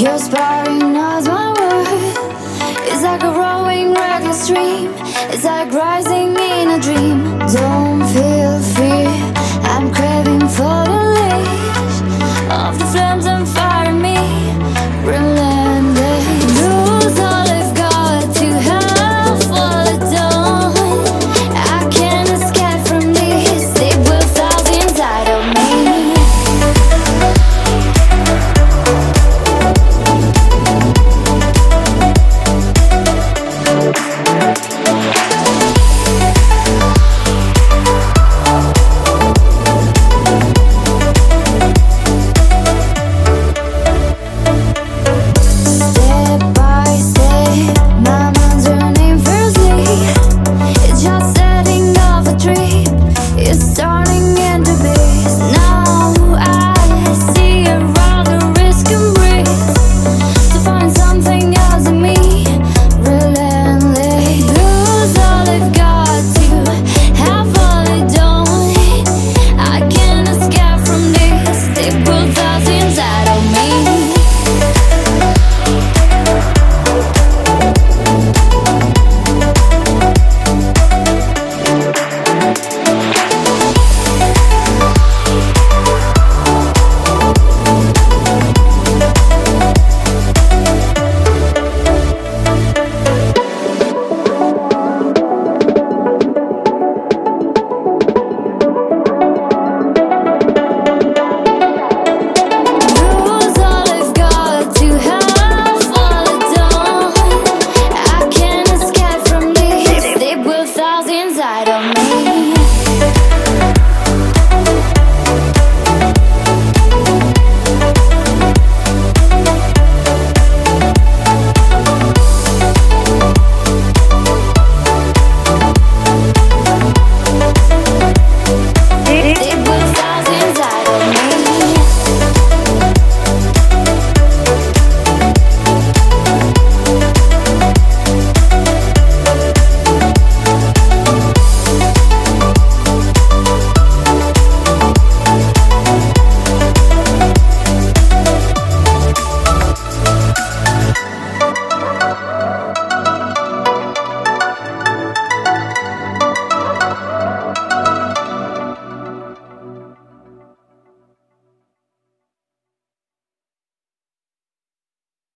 You're sparring out my world. It's like a rolling reckless stream. It's like rising in a dream. Don't feel.